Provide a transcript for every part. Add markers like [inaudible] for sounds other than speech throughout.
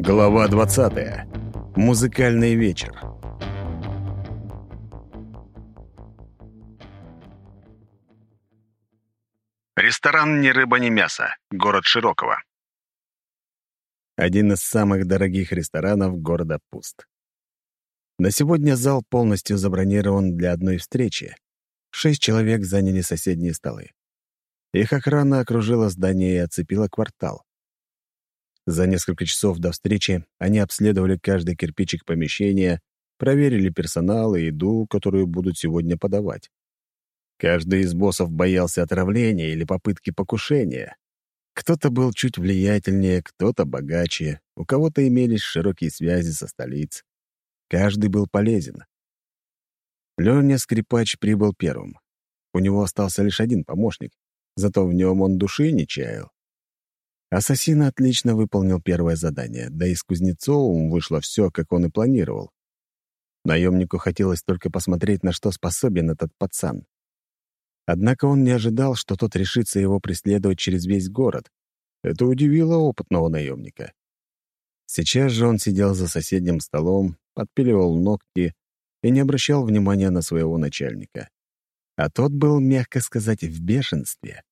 Глава 20. Музыкальный вечер. Ресторан «Ни рыба, ни мясо», город Широково. Один из самых дорогих ресторанов города пуст. На сегодня зал полностью забронирован для одной встречи. Шесть человек заняли соседние столы. Их охрана окружила здание и оцепила квартал. За несколько часов до встречи они обследовали каждый кирпичик помещения, проверили персонал и еду, которую будут сегодня подавать. Каждый из боссов боялся отравления или попытки покушения. Кто-то был чуть влиятельнее, кто-то богаче, у кого-то имелись широкие связи со столиц. Каждый был полезен. Леня Скрипач прибыл первым. У него остался лишь один помощник, зато в нем он души не чаял. Ассасин отлично выполнил первое задание, да и с Кузнецовым вышло все, как он и планировал. Наемнику хотелось только посмотреть, на что способен этот пацан. Однако он не ожидал, что тот решится его преследовать через весь город. Это удивило опытного наемника. Сейчас же он сидел за соседним столом, подпиливал ногти и не обращал внимания на своего начальника. А тот был, мягко сказать, в бешенстве.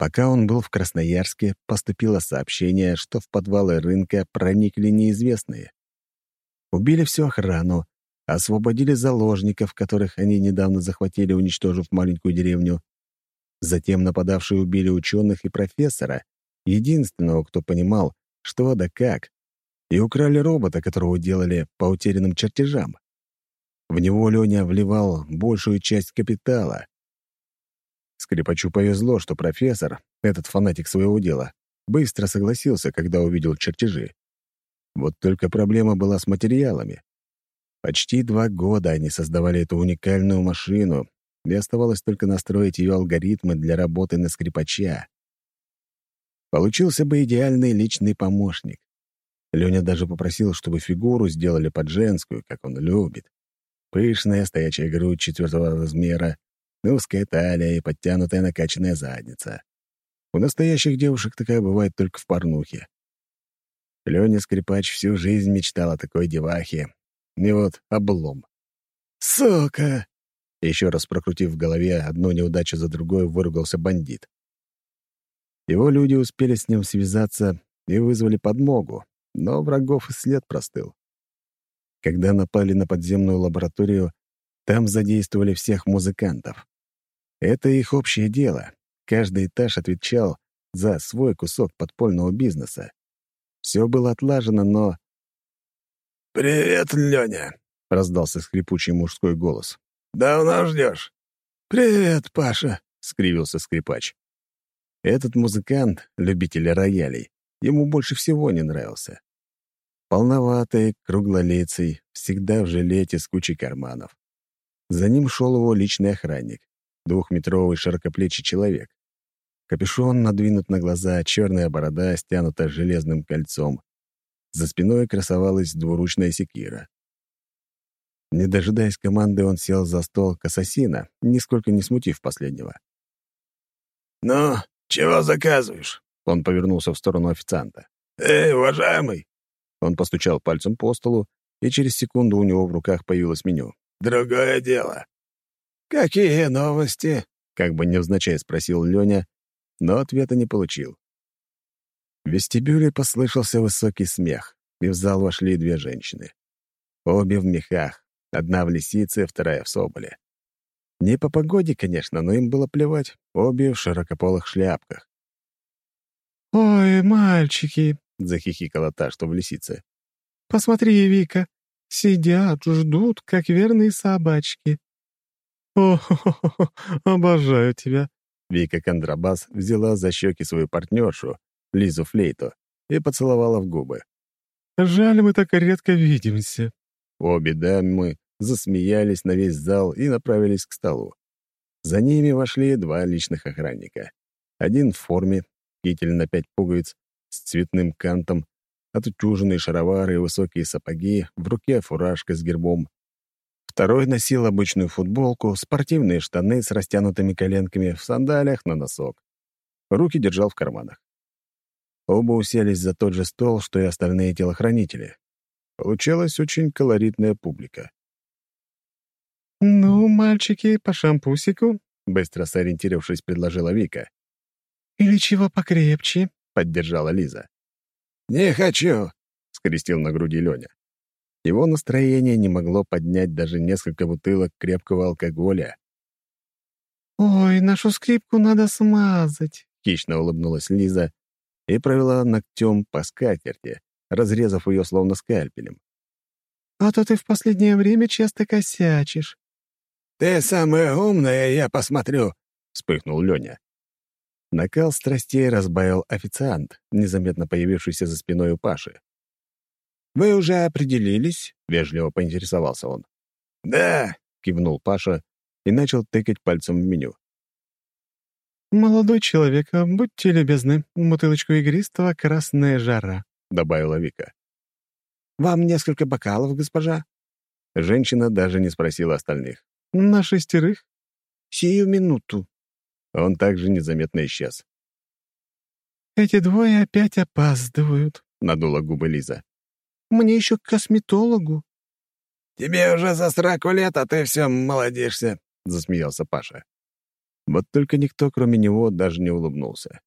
Пока он был в Красноярске, поступило сообщение, что в подвалы рынка проникли неизвестные. Убили всю охрану, освободили заложников, которых они недавно захватили, уничтожив маленькую деревню. Затем нападавшие убили ученых и профессора, единственного, кто понимал, что да как, и украли робота, которого делали по утерянным чертежам. В него Леня вливал большую часть капитала, Скрипачу повезло, что профессор, этот фанатик своего дела, быстро согласился, когда увидел чертежи. Вот только проблема была с материалами. Почти два года они создавали эту уникальную машину, и оставалось только настроить ее алгоритмы для работы на скрипача. Получился бы идеальный личный помощник. Леня даже попросил, чтобы фигуру сделали под женскую, как он любит. Пышная стоячая грудь четвертого размера, узкая талия и подтянутая накачанная задница. У настоящих девушек такая бывает только в порнухе. Леня Скрипач всю жизнь мечтал о такой девахе. И вот облом. «Сука!» Еще раз прокрутив в голове одну неудачу за другой, выругался бандит. Его люди успели с ним связаться и вызвали подмогу, но врагов и след простыл. Когда напали на подземную лабораторию, там задействовали всех музыкантов. Это их общее дело. Каждый этаж отвечал за свой кусок подпольного бизнеса. Все было отлажено, но... «Привет, Леня!» — раздался скрипучий мужской голос. «Давно ждешь?» «Привет, Паша!» — скривился скрипач. Этот музыкант, любитель роялей, ему больше всего не нравился. Полноватый, круглолицый, всегда в жилете с кучей карманов. За ним шел его личный охранник двухметровый широкоплечий человек. Капюшон надвинут на глаза, черная борода стянута железным кольцом. За спиной красовалась двуручная секира. Не дожидаясь команды, он сел за стол к ассасина, нисколько не смутив последнего. «Ну, чего заказываешь?» Он повернулся в сторону официанта. «Эй, уважаемый!» Он постучал пальцем по столу, и через секунду у него в руках появилось меню. «Другое дело. «Какие новости?» — как бы невзначай спросил Леня, но ответа не получил. В вестибюле послышался высокий смех, и в зал вошли две женщины. Обе в мехах, одна в лисице, вторая в соболе. Не по погоде, конечно, но им было плевать, обе в широкополых шляпках. «Ой, мальчики!» — захихикала та, что в лисице. «Посмотри, Вика, сидят, ждут, как верные собачки. «О, [laughs] обожаю тебя!» Вика Кондрабас взяла за щеки свою партнершу, Лизу Флейту, и поцеловала в губы. «Жаль, мы так редко видимся». Обе дамы засмеялись на весь зал и направились к столу. За ними вошли два личных охранника. Один в форме, китель на пять пуговиц, с цветным кантом, отутюженные шаровары и высокие сапоги, в руке фуражка с гербом, Второй носил обычную футболку, спортивные штаны с растянутыми коленками, в сандалиях на носок. Руки держал в карманах. Оба уселись за тот же стол, что и остальные телохранители. Получалась очень колоритная публика. «Ну, мальчики, по шампусику», — быстро сориентировавшись, предложила Вика. «Или чего покрепче», — поддержала Лиза. «Не хочу», — скрестил на груди Леня. Его настроение не могло поднять даже несколько бутылок крепкого алкоголя. «Ой, нашу скрипку надо смазать», — хищно улыбнулась Лиза и провела ногтем по скатерти, разрезав ее словно скальпелем. «А то ты в последнее время часто косячишь». «Ты самая умная, я посмотрю», — вспыхнул Леня. Накал страстей разбавил официант, незаметно появившийся за спиной у Паши. «Вы уже определились?» — вежливо поинтересовался он. «Да», — кивнул Паша и начал тыкать пальцем в меню. «Молодой человек, а будьте любезны, бутылочку игристого «Красная жара», — добавила Вика. «Вам несколько бокалов, госпожа?» Женщина даже не спросила остальных. «На шестерых?» «Сию минуту». Он также незаметно исчез. «Эти двое опять опаздывают», — надула губы Лиза. «Мне еще к косметологу». «Тебе уже за сраку лет, а ты все молодишься», — засмеялся Паша. Вот только никто, кроме него, даже не улыбнулся.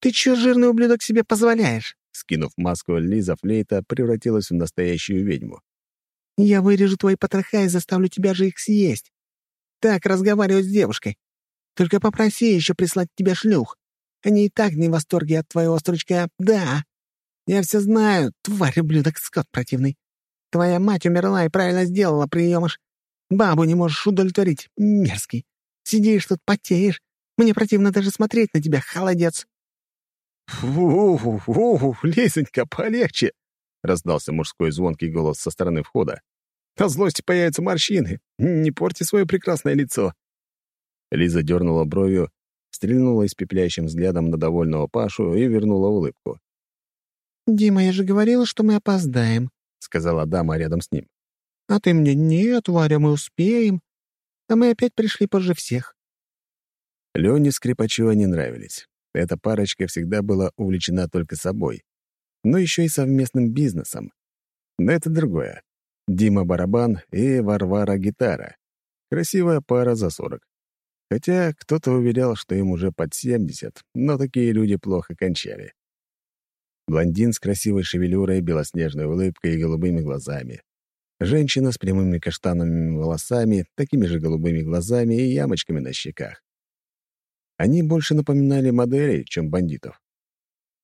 «Ты чё, жирный ублюдок, себе позволяешь?» Скинув маску, Лиза Флейта превратилась в настоящую ведьму. «Я вырежу твои потроха и заставлю тебя же их съесть. Так разговаривать с девушкой. Только попроси еще прислать тебе шлюх. Они и так не в восторге от твоего стручка. Да. Я все знаю, тварь, ублюдок, скот противный. Твоя мать умерла и правильно сделала, приемыш. Бабу не можешь удовлетворить, мерзкий. Сидишь тут, потеешь. Мне противно даже смотреть на тебя, холодец». «Фу-фу-фу, Лесенька, полегче!» — раздался мужской звонкий голос со стороны входа. «От злости появятся морщины. Не порти свое прекрасное лицо!» Лиза дернула бровью, стрельнула испепеляющим взглядом на довольного Пашу и вернула улыбку. «Дима, я же говорила, что мы опоздаем», — сказала дама рядом с ним. «А ты мне нет, Варя, мы успеем а мы опять пришли позже всех». Лене Скрипачева не нравились. Эта парочка всегда была увлечена только собой, но еще и совместным бизнесом. Но это другое. Дима барабан и Варвара гитара. Красивая пара за сорок. Хотя кто-то уверял, что им уже под семьдесят, но такие люди плохо кончали. Блондин с красивой шевелюрой, белоснежной улыбкой и голубыми глазами. Женщина с прямыми каштановыми волосами, такими же голубыми глазами и ямочками на щеках. Они больше напоминали моделей, чем бандитов.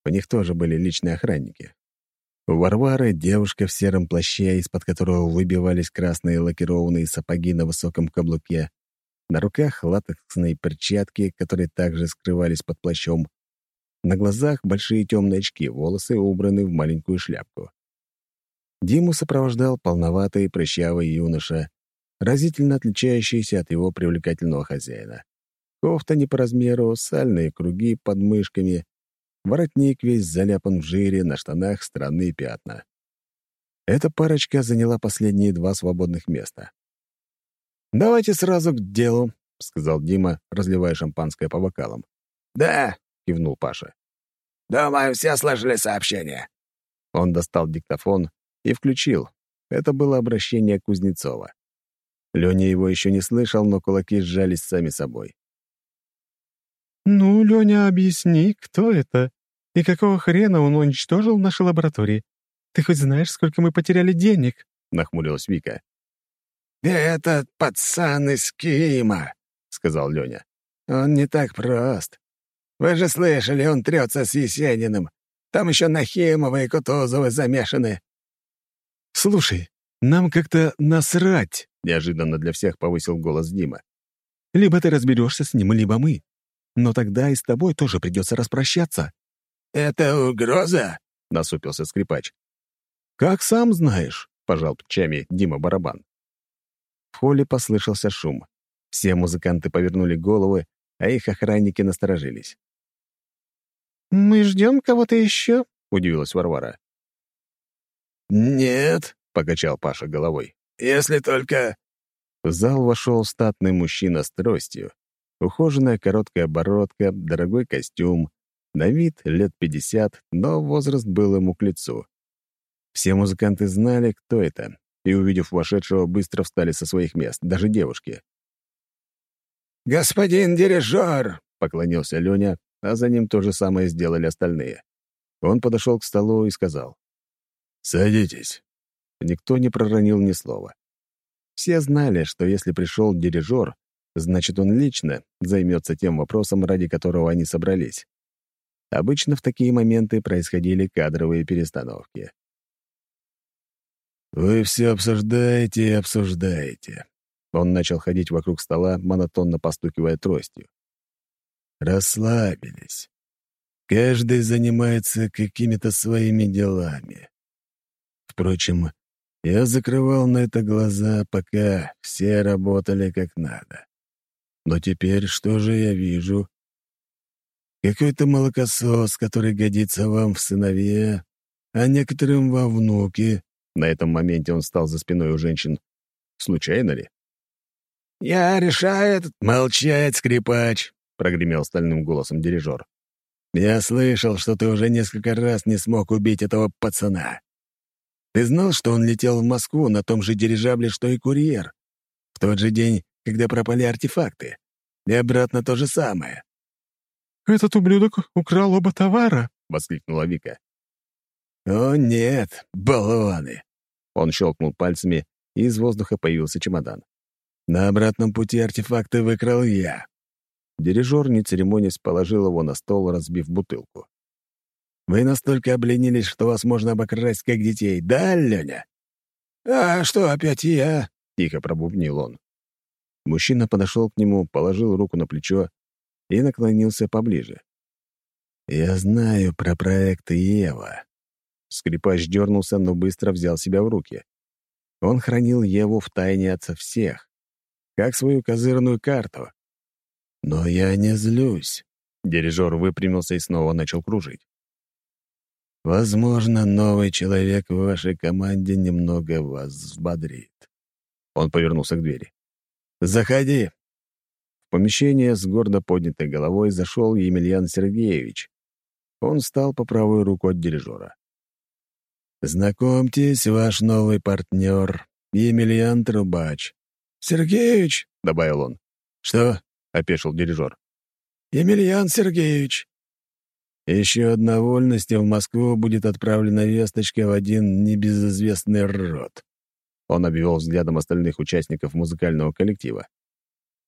У них тоже были личные охранники. У Варвары девушка в сером плаще, из-под которого выбивались красные лакированные сапоги на высоком каблуке. На руках латексные перчатки, которые также скрывались под плащом. На глазах большие темные очки, волосы убраны в маленькую шляпку. Диму сопровождал полноватый прыщавый юноша, разительно отличающийся от его привлекательного хозяина. Кофта не по размеру, сальные круги под мышками, воротник весь заляпан в жире, на штанах странные пятна. Эта парочка заняла последние два свободных места. «Давайте сразу к делу», — сказал Дима, разливая шампанское по бокалам. «Да», — кивнул Паша. «Думаю, все слышали сообщение». Он достал диктофон и включил. Это было обращение Кузнецова. Леня его еще не слышал, но кулаки сжались сами собой. «Ну, Леня, объясни, кто это? И какого хрена он уничтожил наши лаборатории? Ты хоть знаешь, сколько мы потеряли денег?» — нахмурилась Вика. «Этот пацан из Кима», — сказал Леня. «Он не так прост. Вы же слышали, он трется с Есениным. Там еще Нахимова и Кутузовы замешаны. «Слушай, нам как-то насрать!» — неожиданно для всех повысил голос Дима. «Либо ты разберешься с ним, либо мы. Но тогда и с тобой тоже придется распрощаться». «Это угроза?» — насупился скрипач. «Как сам знаешь», — пожал плечами Дима Барабан. В холле послышался шум. Все музыканты повернули головы, а их охранники насторожились. «Мы ждем кого-то еще?» — удивилась Варвара. «Нет», — покачал Паша головой. «Если только...» В зал вошел статный мужчина с тростью. Ухоженная короткая бородка, дорогой костюм, На вид лет 50, но возраст был ему к лицу. Все музыканты знали, кто это, и, увидев вошедшего, быстро встали со своих мест, даже девушки. «Господин дирижер!» — поклонился Леня, а за ним то же самое сделали остальные. Он подошел к столу и сказал. «Садитесь». Никто не проронил ни слова. Все знали, что если пришел дирижер, значит, он лично займется тем вопросом, ради которого они собрались. Обычно в такие моменты происходили кадровые перестановки. «Вы все обсуждаете и обсуждаете». Он начал ходить вокруг стола, монотонно постукивая тростью. «Расслабились. Каждый занимается какими-то своими делами. Впрочем, я закрывал на это глаза, пока все работали как надо. Но теперь что же я вижу? Какой-то молокосос, который годится вам в сыновья, а некоторым во внуки. На этом моменте он стал за спиной у женщин. Случайно ли? «Я решаю этот...» «Молчать, скрипач!» — прогремел стальным голосом дирижер. «Я слышал, что ты уже несколько раз не смог убить этого пацана. Ты знал, что он летел в Москву на том же дирижабле, что и курьер? В тот же день, когда пропали артефакты. И обратно то же самое. «Этот ублюдок украл оба товара!» — воскликнула Вика. «О, нет, баллоны!» Он щелкнул пальцами, и из воздуха появился чемодан. «На обратном пути артефакты выкрал я». Дирижер, не церемонясь, положил его на стол, разбив бутылку. Вы настолько обленились, что вас можно обокрасть как детей, да, Леня?» «А что, опять я?» — тихо пробубнил он. Мужчина подошел к нему, положил руку на плечо и наклонился поближе. «Я знаю про проект Ева». Скрипач дернулся, но быстро взял себя в руки. Он хранил Еву в тайне от всех, как свою козырную карту. «Но я не злюсь». Дирижер выпрямился и снова начал кружить. Возможно, новый человек в вашей команде немного вас взбодрит. Он повернулся к двери. «Заходи!» В помещение с гордо поднятой головой зашел Емельян Сергеевич. Он встал по правую руку от дирижера. «Знакомьтесь, ваш новый партнер, Емельян Трубач». «Сергеевич», — добавил он. «Что?» — опешил дирижер. «Емельян Сергеевич». Еще одна вольность, и в Москву будет отправлена весточка в один небезызвестный род. Он обвел взглядом остальных участников музыкального коллектива.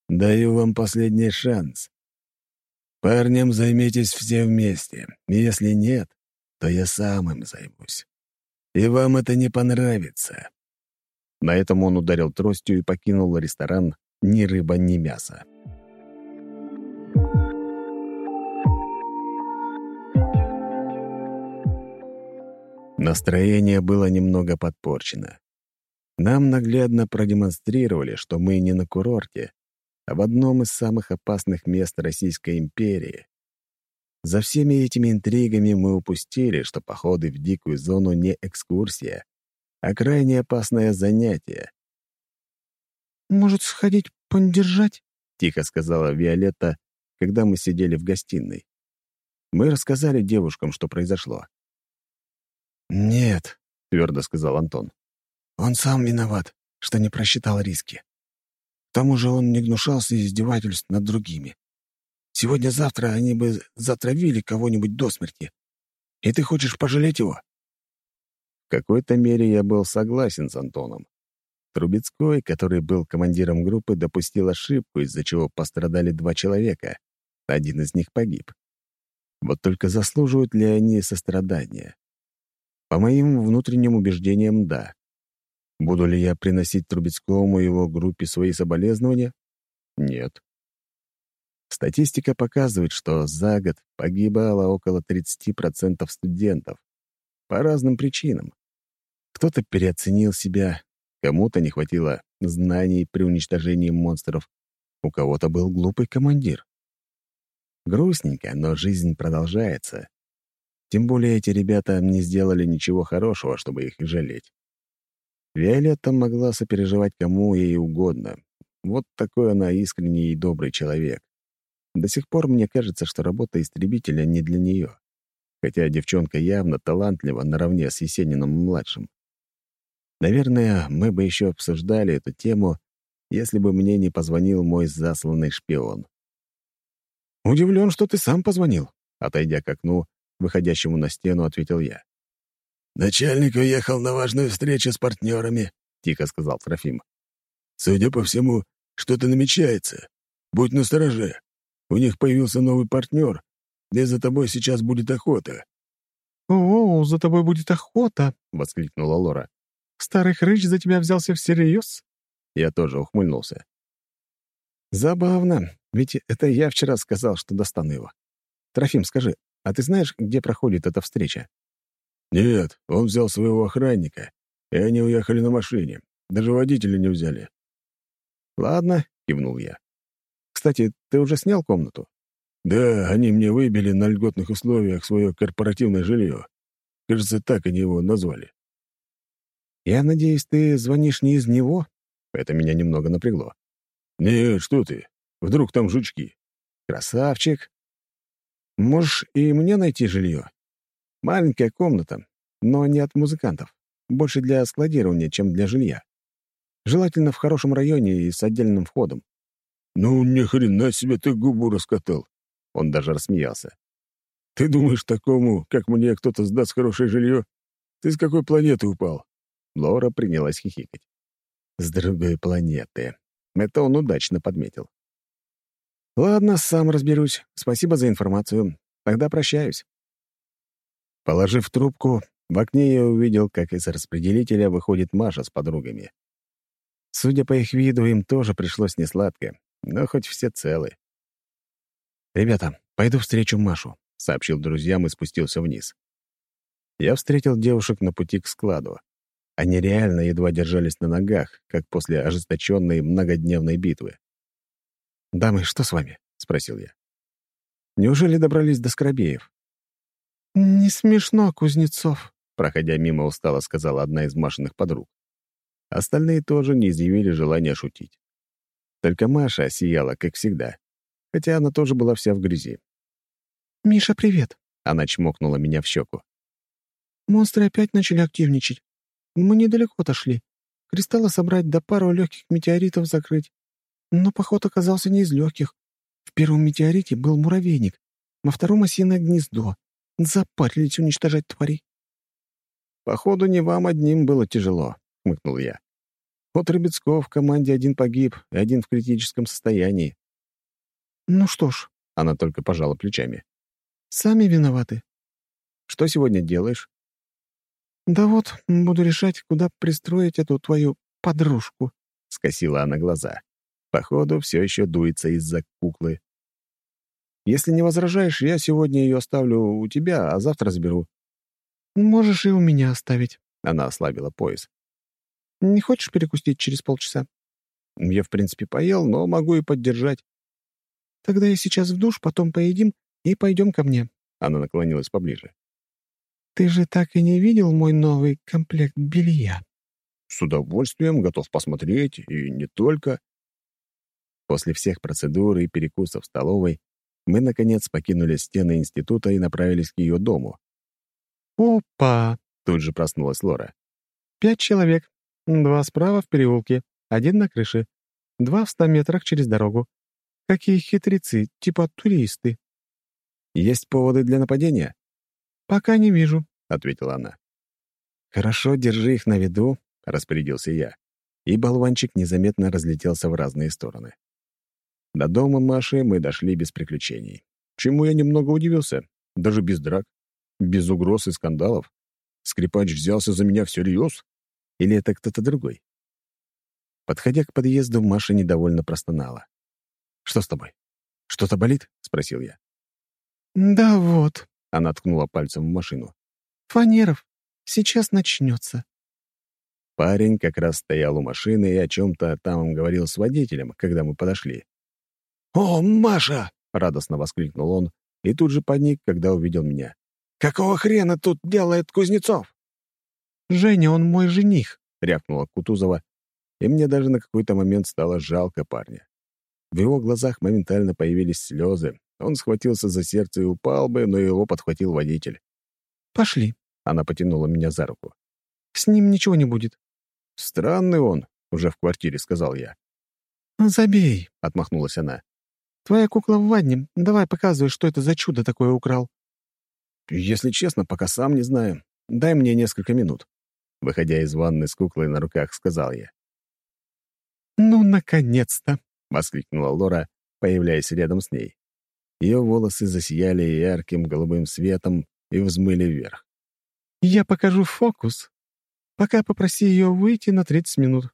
«Даю вам последний шанс. Парнем займитесь все вместе. Если нет, то я сам им займусь. И вам это не понравится». На этом он ударил тростью и покинул ресторан «Ни рыба, ни мясо». Настроение было немного подпорчено. Нам наглядно продемонстрировали, что мы не на курорте, а в одном из самых опасных мест Российской империи. За всеми этими интригами мы упустили, что походы в дикую зону не экскурсия, а крайне опасное занятие. «Может, сходить поддержать?» — тихо сказала Виолетта, когда мы сидели в гостиной. Мы рассказали девушкам, что произошло. «Нет», — твердо сказал Антон. «Он сам виноват, что не просчитал риски. К тому же он не гнушался издевательств над другими. Сегодня-завтра они бы затравили кого-нибудь до смерти. И ты хочешь пожалеть его?» В какой-то мере я был согласен с Антоном. Трубецкой, который был командиром группы, допустил ошибку, из-за чего пострадали два человека. Один из них погиб. Вот только заслуживают ли они сострадания? По моим внутренним убеждениям, да. Буду ли я приносить Трубецкому и его группе свои соболезнования? Нет. Статистика показывает, что за год погибало около 30% студентов. По разным причинам. Кто-то переоценил себя, кому-то не хватило знаний при уничтожении монстров, у кого-то был глупый командир. Грустненько, но жизнь продолжается. Тем более эти ребята не сделали ничего хорошего, чтобы их жалеть. Виолетта могла сопереживать кому ей угодно. Вот такой она искренний и добрый человек. До сих пор мне кажется, что работа истребителя не для нее, хотя девчонка явно талантлива наравне с Есениным-младшим. Наверное, мы бы еще обсуждали эту тему, если бы мне не позвонил мой засланный шпион. «Удивлен, что ты сам позвонил», — отойдя к окну, выходящему на стену, ответил я. «Начальник уехал на важную встречу с партнерами», — тихо сказал Трофим. «Судя по всему, что-то намечается. Будь настороже. У них появился новый партнер, где за тобой сейчас будет охота». «О, за тобой будет охота!» — воскликнула Лора. «Старый хрыч за тебя взялся всерьез?» Я тоже ухмыльнулся. «Забавно, ведь это я вчера сказал, что достану его. Трофим, скажи, а ты знаешь, где проходит эта встреча?» «Нет, он взял своего охранника, и они уехали на машине. Даже водителя не взяли». «Ладно», — кивнул я. «Кстати, ты уже снял комнату?» «Да, они мне выбили на льготных условиях свое корпоративное жилье. Кажется, так они его назвали». «Я надеюсь, ты звонишь не из него?» Это меня немного напрягло. «Нет, что ты. Вдруг там жучки?» «Красавчик. Можешь и мне найти жилье. Маленькая комната, но не от музыкантов. Больше для складирования, чем для жилья. Желательно в хорошем районе и с отдельным входом. «Ну, ни хрена себе ты губу раскатал!» Он даже рассмеялся. «Ты думаешь, такому, как мне, кто-то сдаст хорошее жилье? Ты с какой планеты упал?» Лора принялась хихикать. «С другой планеты. Это он удачно подметил. «Ладно, сам разберусь. Спасибо за информацию. Тогда прощаюсь». Положив трубку, в окне я увидел, как из распределителя выходит Маша с подругами. Судя по их виду, им тоже пришлось несладко, но хоть все целы. «Ребята, пойду встречу Машу», — сообщил друзьям и спустился вниз. Я встретил девушек на пути к складу. Они реально едва держались на ногах, как после ожесточенной многодневной битвы. «Дамы, что с вами?» — спросил я. «Неужели добрались до Скоробеев?» «Не смешно, Кузнецов», — проходя мимо устало сказала одна из Машиных подруг. Остальные тоже не изъявили желания шутить. Только Маша сияла, как всегда, хотя она тоже была вся в грязи. «Миша, привет!» — она чмокнула меня в щеку. «Монстры опять начали активничать. Мы недалеко отошли. Кристаллы собрать да пару легких метеоритов закрыть. Но поход оказался не из легких. В первом метеорите был муравейник, во втором — осиное гнездо. Запарились уничтожать тварей. «Походу, не вам одним было тяжело», — хмыкнул я. «Вот Рыбецков в команде один погиб и один в критическом состоянии». «Ну что ж», — она только пожала плечами. «Сами виноваты». «Что сегодня делаешь?» «Да вот, буду решать, куда пристроить эту твою подружку», — скосила она глаза. Походу, все еще дуется из-за куклы. Если не возражаешь, я сегодня ее оставлю у тебя, а завтра заберу. Можешь и у меня оставить. Она ослабила пояс. Не хочешь перекусить через полчаса? Я, в принципе, поел, но могу и поддержать. Тогда я сейчас в душ, потом поедим и пойдем ко мне. Она наклонилась поближе. Ты же так и не видел мой новый комплект белья? С удовольствием готов посмотреть, и не только. После всех процедур и перекусов в столовой мы, наконец, покинули стены института и направились к ее дому. «Опа!» — тут же проснулась Лора. «Пять человек. Два справа в переулке, один на крыше, два в ста метрах через дорогу. Какие хитрецы, типа туристы». «Есть поводы для нападения?» «Пока не вижу», — ответила она. «Хорошо, держи их на виду», — распорядился я, и болванчик незаметно разлетелся в разные стороны. До дома Маши мы дошли без приключений. Чему я немного удивился. Даже без драк, без угроз и скандалов. Скрипач взялся за меня всерьез? Или это кто-то другой? Подходя к подъезду, Маша недовольно простонала. «Что с тобой? Что-то болит?» — спросил я. «Да вот», — она ткнула пальцем в машину. «Фанеров, сейчас начнется». Парень как раз стоял у машины и о чем-то там говорил с водителем, когда мы подошли. «О, Маша!» — радостно воскликнул он и тут же паник, когда увидел меня. «Какого хрена тут делает Кузнецов?» «Женя, он мой жених», — рявкнула Кутузова, и мне даже на какой-то момент стало жалко парня. В его глазах моментально появились слезы. Он схватился за сердце и упал бы, но его подхватил водитель. «Пошли», — она потянула меня за руку. «С ним ничего не будет». «Странный он», — уже в квартире сказал я. «Забей», — отмахнулась она. «Твоя кукла в ванне. Давай показывай, что это за чудо такое украл». «Если честно, пока сам не знаю. Дай мне несколько минут». Выходя из ванны с куклой на руках, сказал я. «Ну, наконец-то!» — воскликнула Лора, появляясь рядом с ней. Ее волосы засияли ярким голубым светом и взмыли вверх. «Я покажу фокус. Пока попроси ее выйти на 30 минут».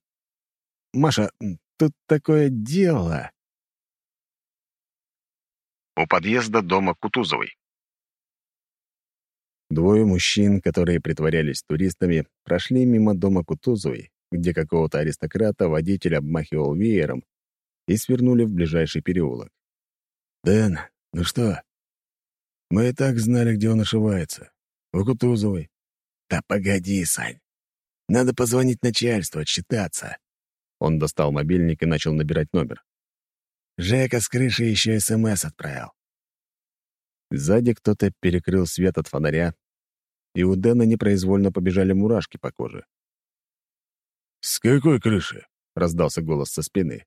«Маша, тут такое дело...» У подъезда дома Кутузовой. Двое мужчин, которые притворялись туристами, прошли мимо дома Кутузовой, где какого-то аристократа водитель обмахивал веером, и свернули в ближайший переулок. «Дэн, ну что?» «Мы и так знали, где он ошивается. У Кутузовой». «Да погоди, Сань. Надо позвонить начальству, отчитаться». Он достал мобильник и начал набирать номер. Жека с крыши еще СМС отправил. Сзади кто-то перекрыл свет от фонаря, и у Дэна непроизвольно побежали мурашки по коже. «С какой крыши?» — раздался голос со спины.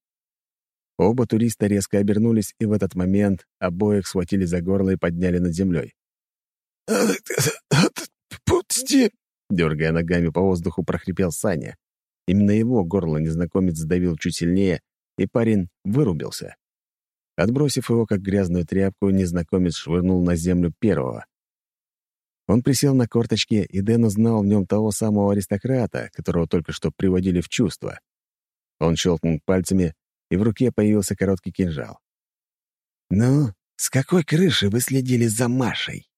Оба туриста резко обернулись, и в этот момент обоих схватили за горло и подняли над землей. «Пусти!» — дергая ногами по воздуху, прохрипел Саня. Именно его горло незнакомец сдавил чуть сильнее, и парень вырубился. Отбросив его, как грязную тряпку, незнакомец швырнул на землю первого. Он присел на корточки, и Дэн узнал в нем того самого аристократа, которого только что приводили в чувство. Он щелкнул пальцами, и в руке появился короткий кинжал. «Ну, с какой крыши вы следили за Машей?»